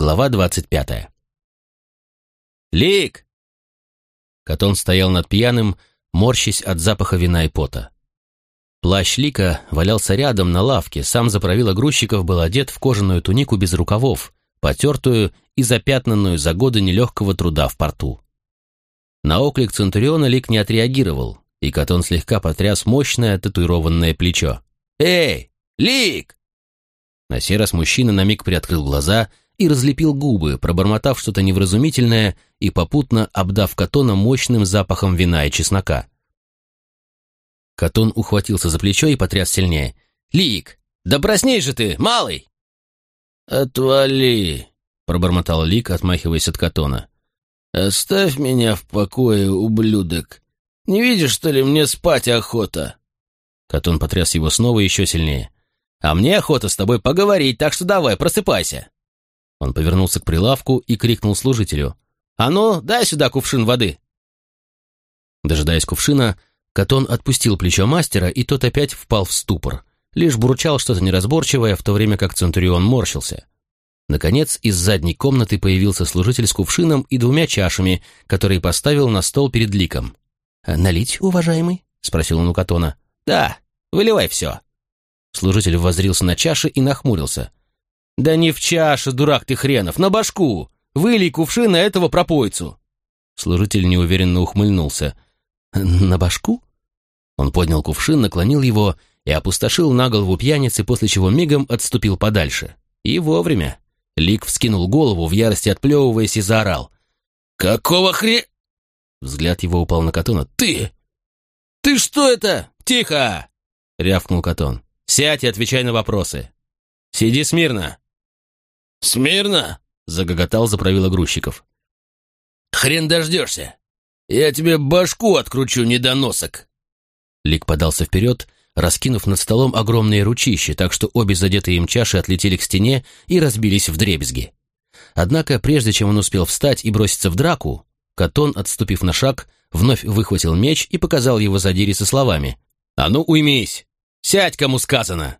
Глава двадцать пятая. «Лик!» Катон стоял над пьяным, морщась от запаха вина и пота. Плащ Лика валялся рядом на лавке, сам заправила грузчиков был одет в кожаную тунику без рукавов, потертую и запятнанную за годы нелегкого труда в порту. На оклик Центуриона Лик не отреагировал, и Катон слегка потряс мощное татуированное плечо. «Эй, Лик!» На сей раз мужчина на миг приоткрыл глаза и разлепил губы, пробормотав что-то невразумительное и попутно обдав Катона мощным запахом вина и чеснока. Катон ухватился за плечо и потряс сильнее. «Лик, да проснись же ты, малый!» «Отвали!» — пробормотал Лик, отмахиваясь от Катона. «Оставь меня в покое, ублюдок! Не видишь, что ли, мне спать охота?» Катон потряс его снова еще сильнее. «А мне охота с тобой поговорить, так что давай, просыпайся!» Он повернулся к прилавку и крикнул служителю. «А ну, дай сюда кувшин воды!» Дожидаясь кувшина, Катон отпустил плечо мастера, и тот опять впал в ступор. Лишь бурчал что-то неразборчивое, в то время как Центурион морщился. Наконец, из задней комнаты появился служитель с кувшином и двумя чашами, которые поставил на стол перед ликом. «Налить, уважаемый?» — спросил он у Катона. «Да, выливай все». Служитель воззрился на чаши и нахмурился. «Да не в чаше, дурак ты хренов, на башку! Вылей кувшин на этого пропойцу!» Служитель неуверенно ухмыльнулся. «На башку?» Он поднял кувшин, наклонил его и опустошил на голову пьяницы, после чего мигом отступил подальше. И вовремя. Лик вскинул голову, в ярости отплевываясь, и заорал. «Какого хре...» Взгляд его упал на Катона. «Ты! Ты что это? Тихо!» — рявкнул Катон. «Сядь и отвечай на вопросы. Сиди смирно!» «Смирно?» — загоготал заправила грузчиков. «Хрен дождешься! Я тебе башку откручу, недоносок!» Лик подался вперед, раскинув над столом огромные ручища, так что обе задетые им чаши отлетели к стене и разбились в дребезги. Однако, прежде чем он успел встать и броситься в драку, Катон, отступив на шаг, вновь выхватил меч и показал его задире со словами «А ну уймись! Сядь, кому сказано!»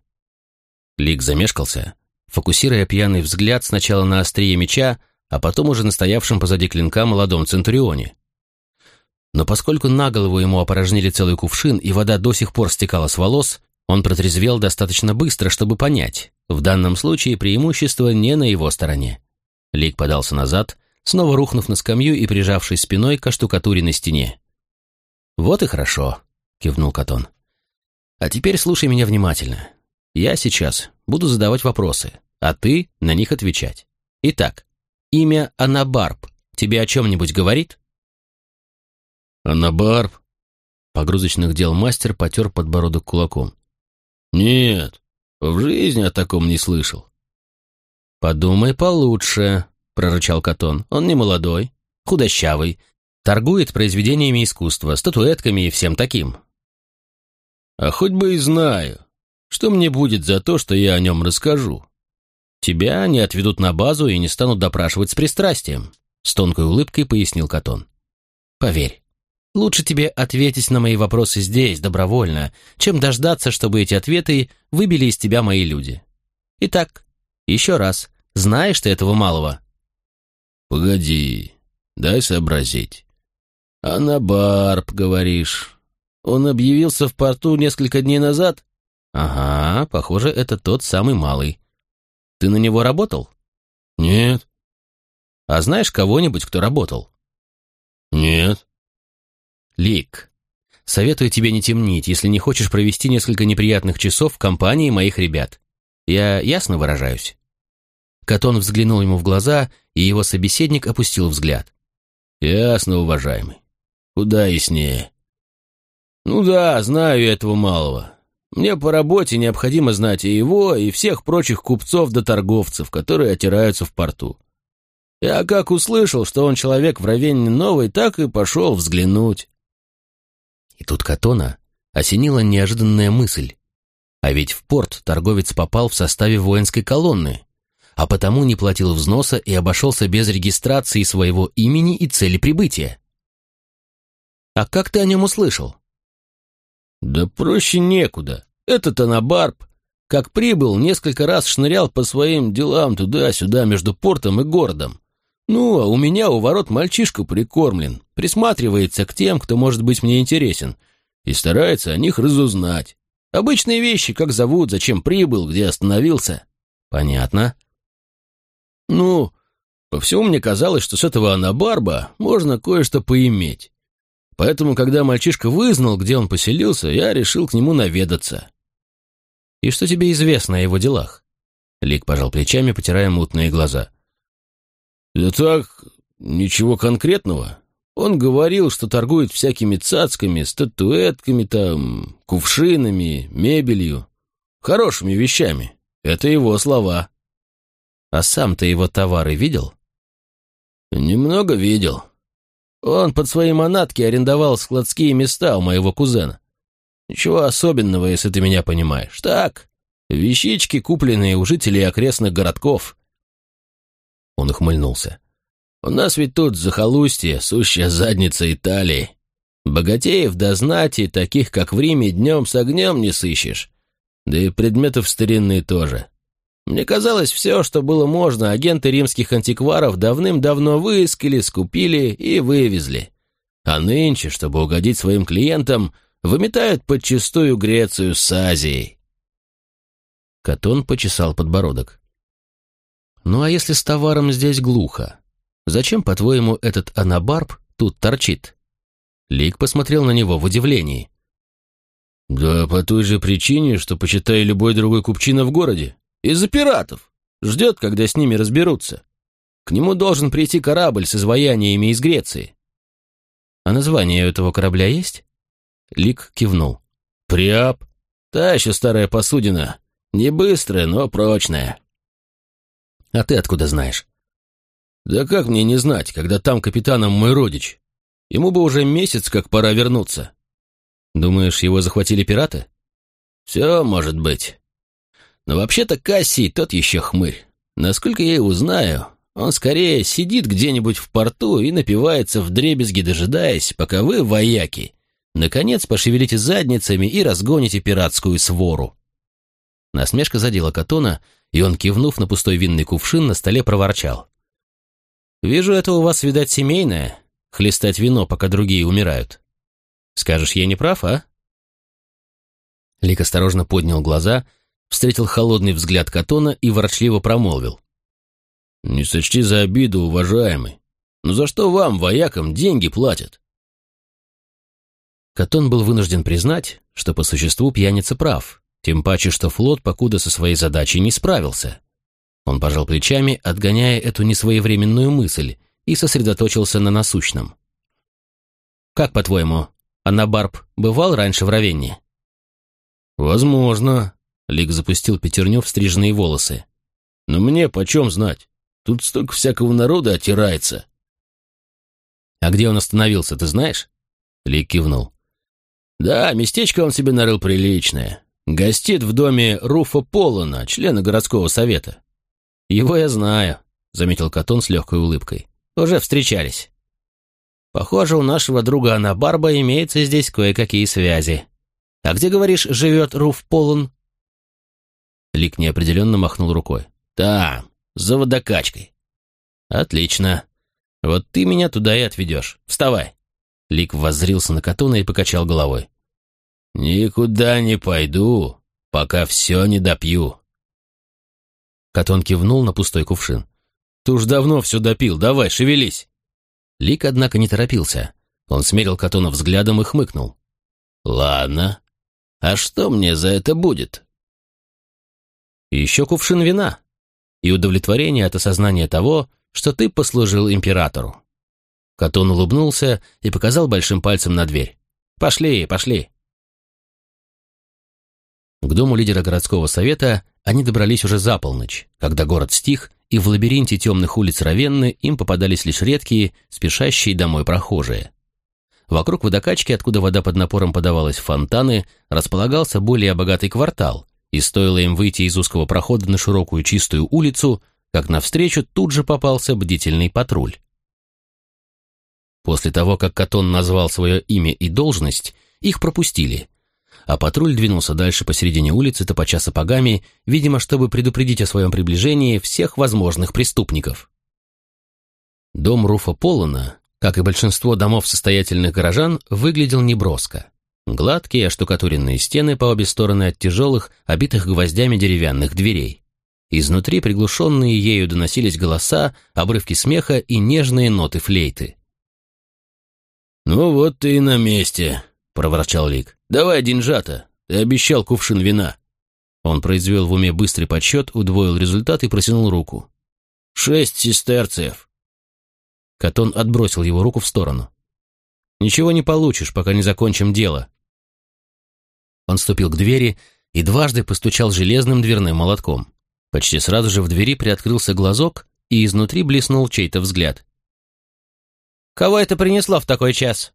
Лик замешкался, фокусируя пьяный взгляд сначала на острие меча, а потом уже на стоявшем позади клинка молодом Центурионе. Но поскольку на голову ему опорожнили целый кувшин, и вода до сих пор стекала с волос, он протрезвел достаточно быстро, чтобы понять, в данном случае преимущество не на его стороне. Лик подался назад, снова рухнув на скамью и прижавшись спиной к штукатуре на стене. «Вот и хорошо», — кивнул Катон. «А теперь слушай меня внимательно. Я сейчас буду задавать вопросы, а ты на них отвечать. Итак, имя Анабарб тебе о чем-нибудь говорит?» «Анабарб?» Погрузочных дел мастер потер подбородок кулаком. «Нет, в жизни о таком не слышал». «Подумай получше», — прорычал Катон. «Он не молодой, худощавый, торгует произведениями искусства, статуэтками и всем таким». «А хоть бы и знаю. Что мне будет за то, что я о нем расскажу?» «Тебя не отведут на базу и не станут допрашивать с пристрастием», — с тонкой улыбкой пояснил Катон. «Поверь, лучше тебе ответить на мои вопросы здесь, добровольно, чем дождаться, чтобы эти ответы выбили из тебя мои люди. Итак, еще раз, знаешь ты этого малого?» «Погоди, дай сообразить. Анабарб, говоришь. Он объявился в порту несколько дней назад?» «Ага, похоже, это тот самый малый. Ты на него работал?» «Нет». «А знаешь кого-нибудь, кто работал?» «Нет». «Лик, советую тебе не темнить, если не хочешь провести несколько неприятных часов в компании моих ребят. Я ясно выражаюсь?» Катон взглянул ему в глаза, и его собеседник опустил взгляд. «Ясно, уважаемый. Куда яснее?» «Ну да, знаю я этого малого. Мне по работе необходимо знать и его, и всех прочих купцов да торговцев, которые отираются в порту. Я как услышал, что он человек в Равенне новый, так и пошел взглянуть. И тут Катона осенила неожиданная мысль. А ведь в порт торговец попал в составе воинской колонны, а потому не платил взноса и обошелся без регистрации своего имени и цели прибытия. «А как ты о нем услышал?» «Да проще некуда. Этот анабарб Как прибыл, несколько раз шнырял по своим делам туда-сюда между портом и городом. Ну, а у меня у ворот мальчишка прикормлен, присматривается к тем, кто может быть мне интересен, и старается о них разузнать. Обычные вещи, как зовут, зачем прибыл, где остановился. Понятно. Ну, по всему мне казалось, что с этого анабарба можно кое-что поиметь. Поэтому, когда мальчишка вызнал, где он поселился, я решил к нему наведаться. «И что тебе известно о его делах?» Лик пожал плечами, потирая мутные глаза. «Да так, ничего конкретного. Он говорил, что торгует всякими цацками, статуэтками там, кувшинами, мебелью, хорошими вещами. Это его слова». «А сам ты его товары видел?» «Немного видел. Он под свои манатки арендовал складские места у моего кузена. Ничего особенного, если ты меня понимаешь. Так, вещички, купленные у жителей окрестных городков». Он ухмыльнулся. «У нас ведь тут захолустье, сущая задница Италии. Богатеев до знати, таких как в Риме, днем с огнем не сыщешь. Да и предметов старинные тоже. Мне казалось, все, что было можно, агенты римских антикваров давным-давно выискали, скупили и вывезли. А нынче, чтобы угодить своим клиентам, выметают подчистую Грецию с Азией. Катон почесал подбородок. «Ну а если с товаром здесь глухо? Зачем, по-твоему, этот анабарб тут торчит?» Лик посмотрел на него в удивлении. «Да по той же причине, что, почитай, любой другой купчина в городе. Из-за пиратов. Ждет, когда с ними разберутся. К нему должен прийти корабль с изваяниями из Греции. А название этого корабля есть? Лик кивнул. Приап. Та еще старая посудина. Не быстрая, но прочная. А ты откуда знаешь? Да как мне не знать, когда там капитаном мой родич? Ему бы уже месяц, как пора вернуться. Думаешь, его захватили пираты? Все может быть. Но вообще-то Кассий тот еще хмырь. Насколько я его знаю, он скорее сидит где-нибудь в порту и напивается в дребезги, дожидаясь, пока вы, вояки, наконец пошевелите задницами и разгоните пиратскую свору. Насмешка задела Катона, и он, кивнув на пустой винный кувшин, на столе проворчал. «Вижу, это у вас, видать, семейное, хлестать вино, пока другие умирают. Скажешь, я не прав, а?» Лик осторожно поднял глаза — встретил холодный взгляд Катона и ворчливо промолвил. «Не сочти за обиду, уважаемый. Но за что вам, воякам, деньги платят?» Катон был вынужден признать, что по существу пьяница прав, тем паче, что флот покуда со своей задачей не справился. Он пожал плечами, отгоняя эту несвоевременную мысль, и сосредоточился на насущном. «Как, по-твоему, Анабарб бывал раньше в Равенне?» «Возможно», Лик запустил пятерню в стрижные волосы. «Но мне почем знать? Тут столько всякого народа отирается». «А где он остановился, ты знаешь?» Лик кивнул. «Да, местечко он себе нарыл приличное. Гостит в доме Руфа Полона, члена городского совета». «Его я знаю», — заметил Катон с легкой улыбкой. «Уже встречались». «Похоже, у нашего друга Анабарба имеется здесь кое-какие связи. А где, говоришь, живет Руф Полон?» Лик неопределенно махнул рукой. «Там, за водокачкой». «Отлично. Вот ты меня туда и отведешь. Вставай». Лик воззрился на Катона и покачал головой. «Никуда не пойду, пока все не допью». Катон кивнул на пустой кувшин. «Ты уж давно все допил, давай, шевелись». Лик, однако, не торопился. Он смерил Катона взглядом и хмыкнул. «Ладно. А что мне за это будет?» И еще кувшин вина. И удовлетворение от осознания того, что ты послужил императору. Катон улыбнулся и показал большим пальцем на дверь. «Пошли, пошли!» К дому лидера городского совета они добрались уже за полночь, когда город стих, и в лабиринте темных улиц Равенны им попадались лишь редкие, спешащие домой прохожие. Вокруг водокачки, откуда вода под напором подавалась в фонтаны, располагался более богатый квартал, и стоило им выйти из узкого прохода на широкую чистую улицу, как навстречу тут же попался бдительный патруль. После того, как Катон назвал свое имя и должность, их пропустили. а патруль двинулся дальше посередине улицы, топоча сапогами, видимо, чтобы предупредить о своем приближении всех возможных преступников. Дом Руфа Полона, как и большинство домов состоятельных горожан, выглядел неброско. Гладкие оштукатуренные стены по обе стороны от тяжелых, обитых гвоздями деревянных дверей. Изнутри приглушенные ею доносились голоса, обрывки смеха и нежные ноты флейты. «Ну вот ты и на месте», — проворчал Лик. «Давай деньжата, ты обещал кувшин вина». Он произвел в уме быстрый подсчет, удвоил результат и протянул руку. «Шесть сестерцев». Катон отбросил его руку в сторону. «Ничего не получишь, пока не закончим дело». Он ступил к двери и дважды постучал железным дверным молотком. Почти сразу же в двери приоткрылся глазок, и изнутри блеснул чей-то взгляд. «Кого это принесло в такой час?»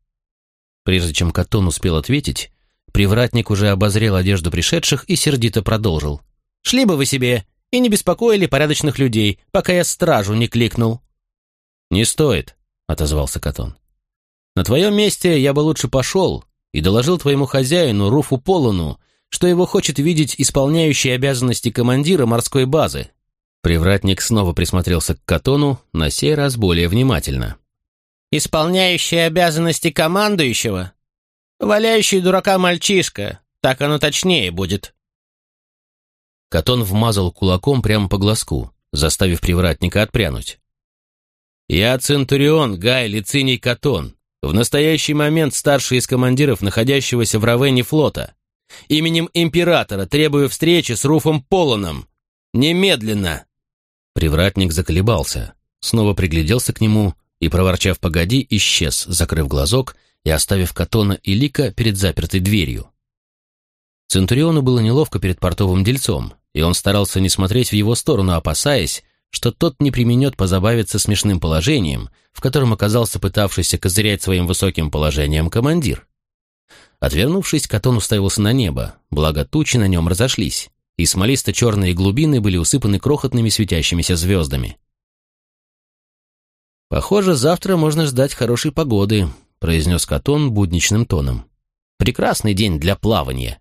Прежде чем Катон успел ответить, привратник уже обозрел одежду пришедших и сердито продолжил. «Шли бы вы себе и не беспокоили порядочных людей, пока я стражу не кликнул». «Не стоит», — отозвался Катон. «На твоем месте я бы лучше пошел и доложил твоему хозяину Руфу Полону, что его хочет видеть исполняющий обязанности командира морской базы. Привратник снова присмотрелся к Катону, на сей раз более внимательно. «Исполняющий обязанности командующего? Валяющий дурака мальчишка, так оно точнее будет». Катон вмазал кулаком прямо по глазку, заставив привратника отпрянуть. «Я Центурион Гай Лициний Катон, в настоящий момент старший из командиров находящегося в Равене флота. Именем императора требую встречи с Руфом Полоном. Немедленно!» Привратник заколебался, снова пригляделся к нему и, проворчав «погоди», исчез, закрыв глазок и оставив Катона и Лика перед запертой дверью. Центуриону было неловко перед портовым дельцом, и он старался не смотреть в его сторону, опасаясь, что тот не применет позабавиться смешным положением, в котором оказался пытавшийся козырять своим высоким положением командир. Отвернувшись, Катон уставился на небо, благо тучи на нем разошлись, и смолисто-черные глубины были усыпаны крохотными светящимися звездами. «Похоже, завтра можно ждать хорошей погоды», — произнес Катон будничным тоном. «Прекрасный день для плавания».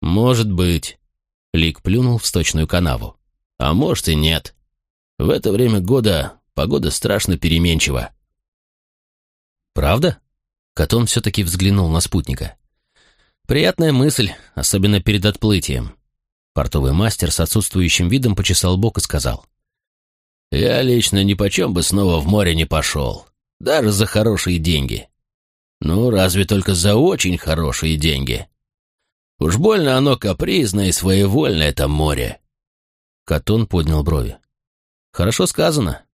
«Может быть», — Лик плюнул в сточную канаву. «А может и нет. В это время года погода страшно переменчива». «Правда?» Катон все-таки взглянул на спутника. «Приятная мысль, особенно перед отплытием». Портовый мастер с отсутствующим видом почесал бок и сказал. «Я лично ни почем бы снова в море не пошел, даже за хорошие деньги. Ну, разве только за очень хорошие деньги. Уж больно оно капризное и своевольное, это море». Катон поднял брови. «Хорошо сказано.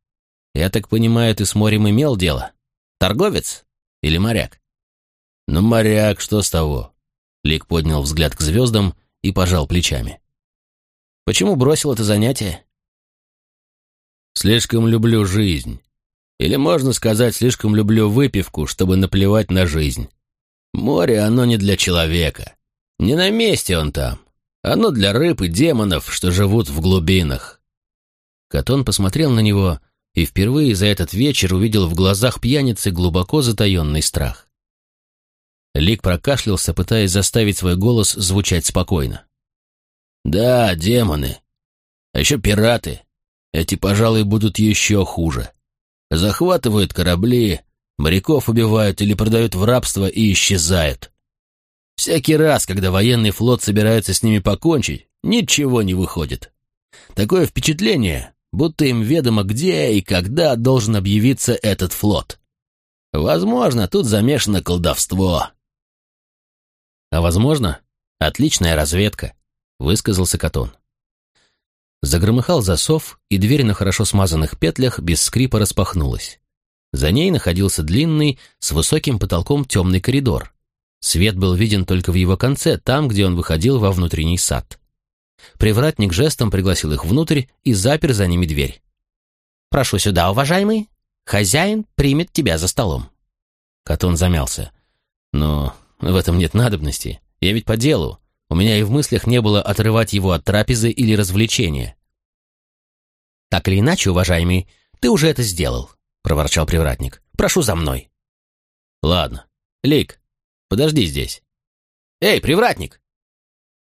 Я так понимаю, ты с морем имел дело? Торговец?» Или моряк? Ну, моряк, что с того? Лик поднял взгляд к звездам и пожал плечами. Почему бросил это занятие? Слишком люблю жизнь. Или, можно сказать, слишком люблю выпивку, чтобы наплевать на жизнь. Море, оно не для человека. Не на месте он там. Оно для рыб и демонов, что живут в глубинах. Катон посмотрел на него и впервые за этот вечер увидел в глазах пьяницы глубоко затаенный страх. Лик прокашлялся, пытаясь заставить свой голос звучать спокойно. «Да, демоны. А еще пираты. Эти, пожалуй, будут еще хуже. Захватывают корабли, моряков убивают или продают в рабство и исчезают. Всякий раз, когда военный флот собирается с ними покончить, ничего не выходит. Такое впечатление, будто им ведомо, где и когда должен объявиться этот флот. Возможно, тут замешано колдовство. А возможно, отличная разведка, высказался Катон. Загромыхал засов, и дверь на хорошо смазанных петлях без скрипа распахнулась. За ней находился длинный, с высоким потолком темный коридор. Свет был виден только в его конце, там, где он выходил во внутренний сад. Привратник жестом пригласил их внутрь и запер за ними дверь. «Прошу сюда, уважаемый. Хозяин примет тебя за столом». Катон замялся. «Но в этом нет надобности. Я ведь по делу. У меня и в мыслях не было отрывать его от трапезы или развлечения». «Так или иначе, уважаемый, ты уже это сделал», — проворчал привратник. «Прошу за мной». «Ладно. Лик, подожди здесь». Эй, привратник!»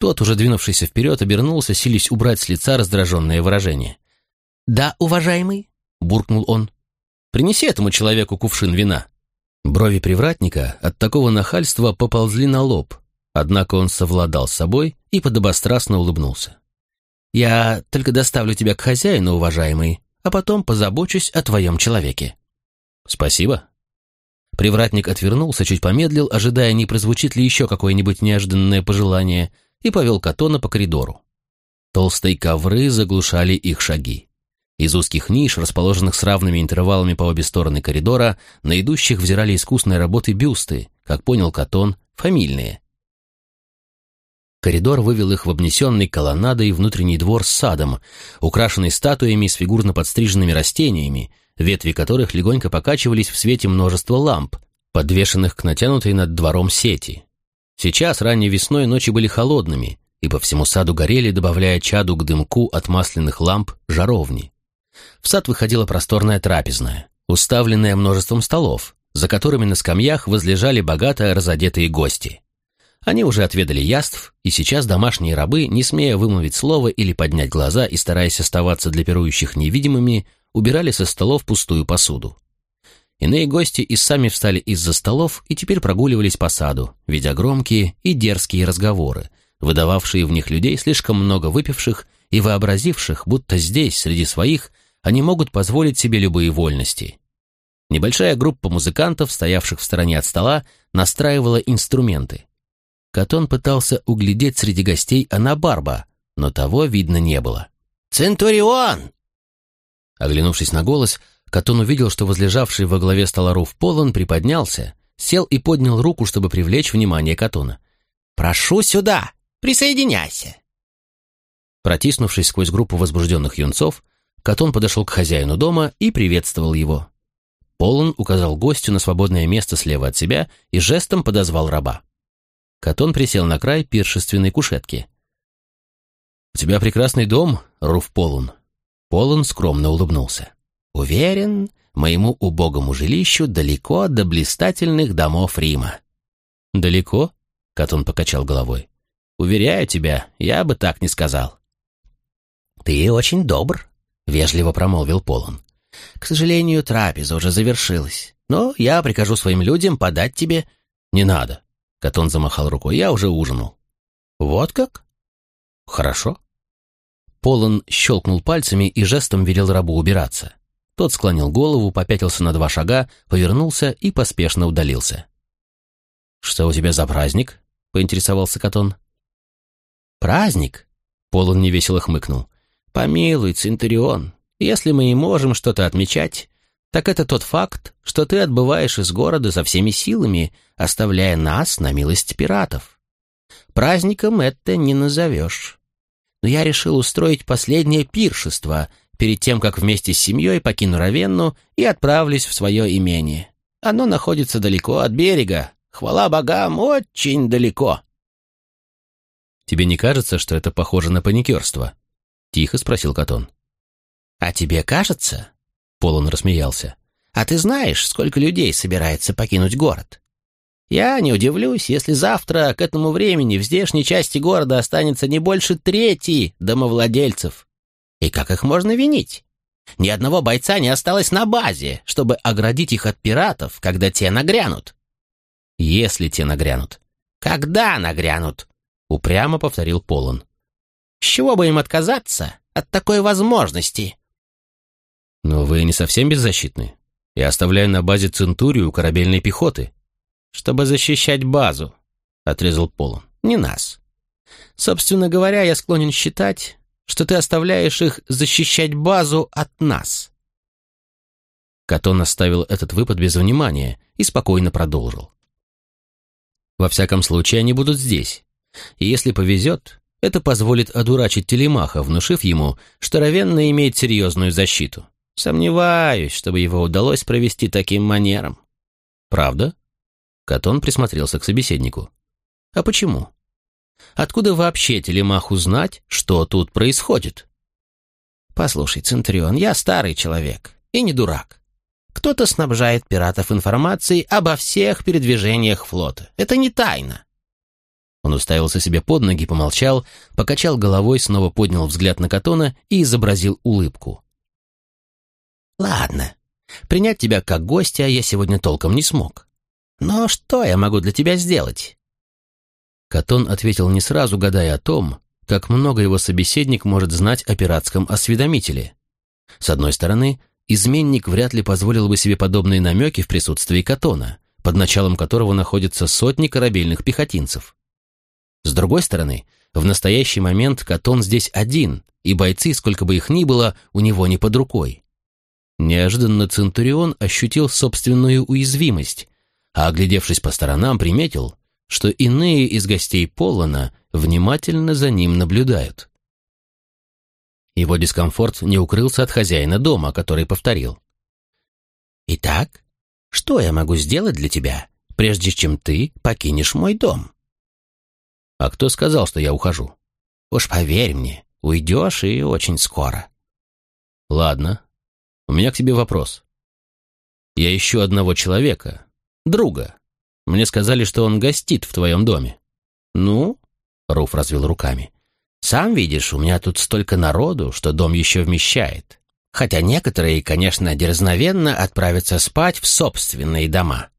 Тот, уже двинувшийся вперед, обернулся, сились убрать с лица раздраженное выражение. «Да, уважаемый», — буркнул он, — «принеси этому человеку кувшин вина». Брови привратника от такого нахальства поползли на лоб, однако он совладал с собой и подобострастно улыбнулся. «Я только доставлю тебя к хозяину, уважаемый, а потом позабочусь о твоем человеке». «Спасибо». Привратник отвернулся, чуть помедлил, ожидая, не прозвучит ли еще какое-нибудь неожиданное пожелание, и повел Катона по коридору. Толстые ковры заглушали их шаги. Из узких ниш, расположенных с равными интервалами по обе стороны коридора, на идущих взирали искусной работы бюсты, как понял Катон, фамильные. Коридор вывел их в обнесенный колоннадой внутренний двор с садом, украшенный статуями с фигурно подстриженными растениями, ветви которых легонько покачивались в свете множества ламп, подвешенных к натянутой над двором сети. Сейчас, ранней весной, ночи были холодными, и по всему саду горели, добавляя чаду к дымку от масляных ламп, жаровни. В сад выходила просторная трапезная, уставленная множеством столов, за которыми на скамьях возлежали богато разодетые гости. Они уже отведали яств, и сейчас домашние рабы, не смея вымолвить слово или поднять глаза и стараясь оставаться для пирующих невидимыми, убирали со столов пустую посуду. Иные гости и сами встали из-за столов и теперь прогуливались по саду, ведя громкие и дерзкие разговоры, выдававшие в них людей слишком много выпивших и вообразивших, будто здесь, среди своих, они могут позволить себе любые вольности. Небольшая группа музыкантов, стоявших в стороне от стола, настраивала инструменты. Катон пытался углядеть среди гостей Анабарба, но того видно не было. «Центурион!» Оглянувшись на голос, Катон увидел, что возлежавший во главе стола Руф Полон приподнялся, сел и поднял руку, чтобы привлечь внимание Катона. «Прошу сюда! Присоединяйся!» Протиснувшись сквозь группу возбужденных юнцов, Катон подошел к хозяину дома и приветствовал его. Полон указал гостю на свободное место слева от себя и жестом подозвал раба. Катон присел на край пиршественной кушетки. «У тебя прекрасный дом, Руф Полун». Полон скромно улыбнулся. «Уверен, моему убогому жилищу далеко до блистательных домов Рима». «Далеко?» — Катон покачал головой. «Уверяю тебя, я бы так не сказал». «Ты очень добр», — вежливо промолвил Полон. «К сожалению, трапеза уже завершилась, но я прикажу своим людям подать тебе...» «Не надо», Катон замахал рукой. «Я уже ужинал». «Вот как?» «Хорошо». Полон щелкнул пальцами и жестом велел рабу убираться. Тот склонил голову, попятился на два шага, повернулся и поспешно удалился. «Что у тебя за праздник?» — поинтересовался Катон. «Праздник?» — Полон невесело хмыкнул. «Помилуй, Центурион, если мы и можем что-то отмечать, так это тот факт, что ты отбываешь из города со всеми силами, оставляя нас на милость пиратов. Праздником это не назовешь. Но я решил устроить последнее пиршество перед тем, как вместе с семьей покину Равенну и отправлюсь в свое имение. Оно находится далеко от берега. Хвала богам, очень далеко. «Тебе не кажется, что это похоже на паникерство?» — тихо спросил Катон. «А тебе кажется?» Полон рассмеялся. «А ты знаешь, сколько людей собирается покинуть город? Я не удивлюсь, если завтра к этому времени в здешней части города останется не больше трети домовладельцев. И как их можно винить? Ни одного бойца не осталось на базе, чтобы оградить их от пиратов, когда те нагрянут. Если те нагрянут. Когда нагрянут? Упрямо повторил Полон. С чего бы им отказаться от такой возможности? Но вы не совсем беззащитны. Я оставляю на базе Центурию корабельной пехоты. Чтобы защищать базу, отрезал Полон. Не нас. Собственно говоря, я склонен считать, что ты оставляешь их защищать базу от нас. Катон оставил этот выпад без внимания и спокойно продолжил. Во всяком случае, они будут здесь. И если повезет, это позволит одурачить Телемаха, внушив ему, что Равенна имеет серьезную защиту. Сомневаюсь, чтобы его удалось провести таким манером. Правда? Катон присмотрелся к собеседнику. А почему? Откуда вообще Телемаху знать, что тут происходит? Послушай, Центурион, я старый человек и не дурак. Кто-то снабжает пиратов информацией обо всех передвижениях флота. Это не тайна. Он уставился себе под ноги, помолчал, покачал головой, снова поднял взгляд на Катона и изобразил улыбку. «Ладно, принять тебя как гостя я сегодня толком не смог. Но что я могу для тебя сделать?» Катон ответил не сразу, гадая о том, как много его собеседник может знать о пиратском осведомителе. С одной стороны, изменник вряд ли позволил бы себе подобные намеки в присутствии Катона, под началом которого находятся сотни корабельных пехотинцев. С другой стороны, в настоящий момент Катон здесь один, и бойцы, сколько бы их ни было, у него не под рукой. Неожиданно Центурион ощутил собственную уязвимость, а, оглядевшись по сторонам, приметил, что иные из гостей Полона внимательно за ним наблюдают. Его дискомфорт не укрылся от хозяина дома, который повторил. «Итак, что я могу сделать для тебя, прежде чем ты покинешь мой дом?» «А кто сказал, что я ухожу?» «Уж поверь мне, уйдешь и очень скоро». «Ладно. У меня к тебе вопрос. Я ищу одного человека, друга. Мне сказали, что он гостит в твоем доме». «Ну?» — Руф развел руками. «Сам видишь, у меня тут столько народу, что дом еще вмещает. Хотя некоторые, конечно, дерзновенно отправятся спать в собственные дома.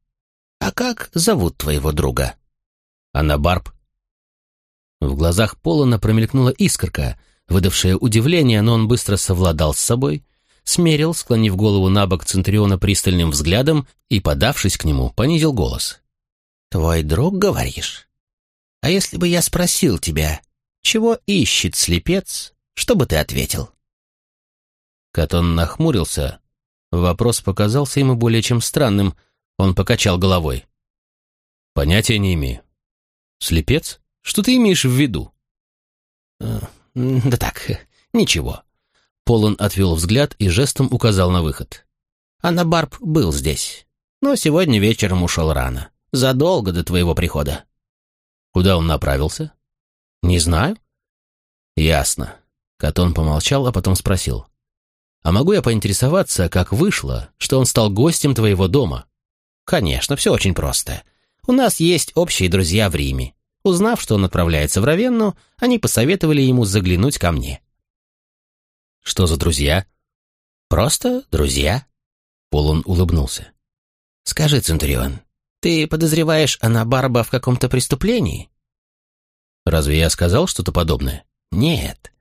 А как зовут твоего друга?» «Анабарб», в глазах Полона промелькнула искорка, выдавшая удивление, но он быстро совладал с собой, смерил, склонив голову на бок Центуриона пристальным взглядом и, подавшись к нему, понизил голос. «Твой друг, говоришь? А если бы я спросил тебя, чего ищет слепец, что бы ты ответил?» Катон нахмурился. Вопрос показался ему более чем странным. Он покачал головой. «Понятия не имею. Слепец?» Что ты имеешь в виду?» э, «Да так, ничего». Полон отвел взгляд и жестом указал на выход. «Аннабарб был здесь, но сегодня вечером ушел рано, задолго до твоего прихода». «Куда он направился?» «Не знаю». «Ясно». Катон помолчал, а потом спросил. «А могу я поинтересоваться, как вышло, что он стал гостем твоего дома?» «Конечно, все очень просто. У нас есть общие друзья в Риме. Узнав, что он отправляется в Равенну, они посоветовали ему заглянуть ко мне. «Что за друзья?» «Просто друзья», — Полон улыбнулся. «Скажи, Центурион, ты подозреваешь Анабарба в каком-то преступлении?» «Разве я сказал что-то подобное?» «Нет.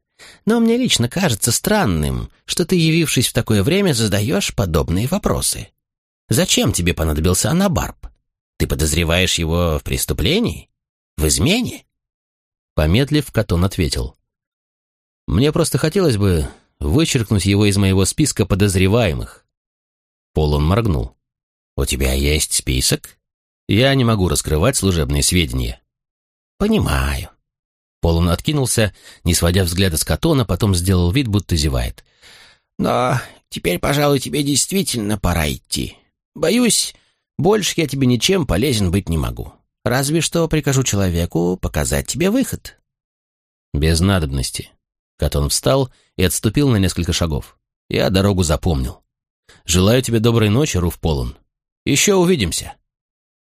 Но мне лично кажется странным, что ты, явившись в такое время, задаешь подобные вопросы. Зачем тебе понадобился Анабарб? Ты подозреваешь его в преступлении?» В измене?» Помедлив, Катон ответил. «Мне просто хотелось бы вычеркнуть его из моего списка подозреваемых». Полон моргнул. «У тебя есть список?» «Я не могу раскрывать служебные сведения». «Понимаю». Полон откинулся, не сводя взгляда с Катона, потом сделал вид, будто зевает. «Но теперь, пожалуй, тебе действительно пора идти. Боюсь, больше я тебе ничем полезен быть не могу. Разве что прикажу человеку показать тебе выход». «Без надобности». Катон встал и отступил на несколько шагов. «Я дорогу запомнил. Желаю тебе доброй ночи, Руф Полон. Еще увидимся».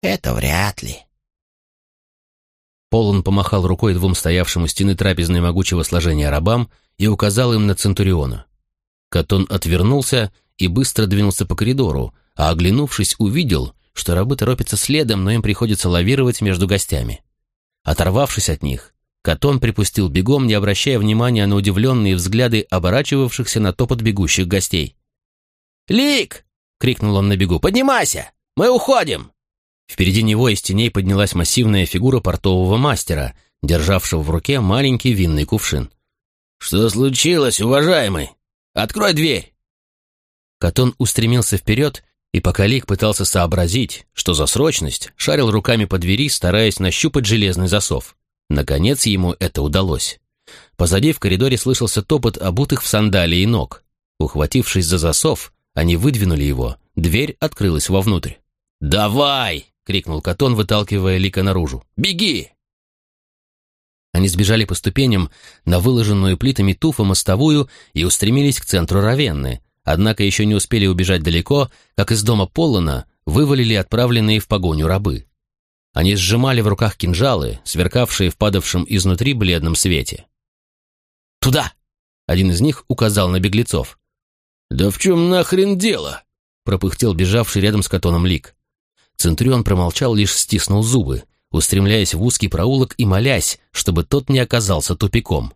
«Это вряд ли». Полон помахал рукой двум стоявшим у стены трапезной могучего сложения рабам и указал им на Центуриона. Катон отвернулся и быстро двинулся по коридору, а, оглянувшись, увидел, что рабы торопятся следом, но им приходится лавировать между гостями. Оторвавшись от них, Катон припустил бегом, не обращая внимания на удивленные взгляды оборачивавшихся на топот бегущих гостей. «Лик!» — крикнул он на бегу. «Поднимайся! Мы уходим!» Впереди него из теней поднялась массивная фигура портового мастера, державшего в руке маленький винный кувшин. «Что случилось, уважаемый? Открой дверь!» Катон устремился вперед и пока Лик пытался сообразить, что за срочность, шарил руками по двери, стараясь нащупать железный засов. Наконец ему это удалось. Позади в коридоре слышался топот обутых в сандалии ног. Ухватившись за засов, они выдвинули его, дверь открылась вовнутрь. «Давай!» — крикнул Катон, выталкивая Лика наружу. «Беги!» Они сбежали по ступеням на выложенную плитами туфа мостовую и устремились к центру Равенны, Однако еще не успели убежать далеко, как из дома Поллана вывалили отправленные в погоню рабы. Они сжимали в руках кинжалы, сверкавшие в падавшем изнутри бледном свете. «Туда!» — один из них указал на беглецов. «Да в чем нахрен дело?» — пропыхтел бежавший рядом с Катоном Лик. Центурион промолчал, лишь стиснул зубы, устремляясь в узкий проулок и молясь, чтобы тот не оказался тупиком.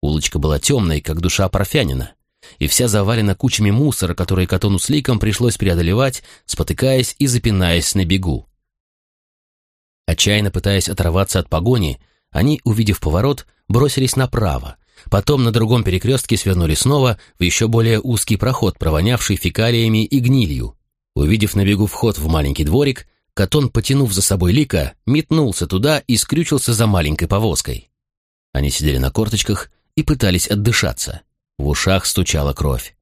Улочка была темной, как душа парфянина, и вся завалена кучами мусора, которые Катону с Ликом пришлось преодолевать, спотыкаясь и запинаясь на бегу. Отчаянно пытаясь оторваться от погони, они, увидев поворот, бросились направо, потом на другом перекрестке свернули снова в еще более узкий проход, провонявший фекалиями и гнилью. Увидев на бегу вход в маленький дворик, Катон, потянув за собой Лика, метнулся туда и скрючился за маленькой повозкой. Они сидели на корточках и пытались отдышаться. В ушах стучала кровь.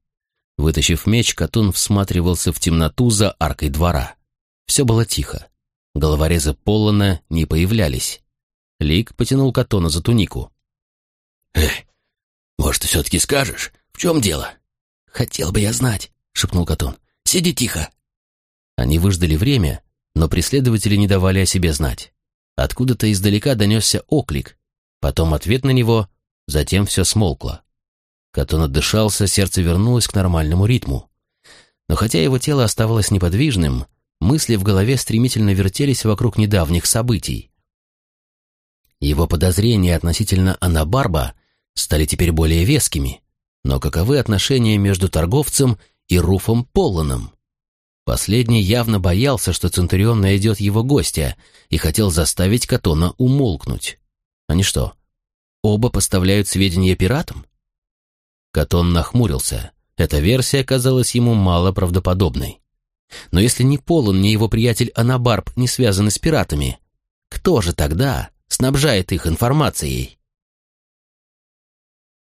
Вытащив меч, Катон всматривался в темноту за аркой двора. Все было тихо. Головорезы Поллана не появлялись. Лик потянул Катона за тунику. «Эх, может, ты все-таки скажешь, в чем дело?» «Хотел бы я знать», — шепнул Катон. «Сиди тихо». Они выждали время, но преследователи не давали о себе знать. Откуда-то издалека донесся оклик, потом ответ на него, затем все смолкло. Катон отдышался, сердце вернулось к нормальному ритму. Но хотя его тело оставалось неподвижным, мысли в голове стремительно вертелись вокруг недавних событий. Его подозрения относительно Анабарба стали теперь более вескими, но каковы отношения между торговцем и Руфом Полланом? Последний явно боялся, что Центурион найдет его гостя и хотел заставить Катона умолкнуть. Они что, оба поставляют сведения пиратам? Катон нахмурился. Эта версия казалась ему мало правдоподобной. Но если ни Полон, ни его приятель Анабарб не связаны с пиратами, кто же тогда снабжает их информацией?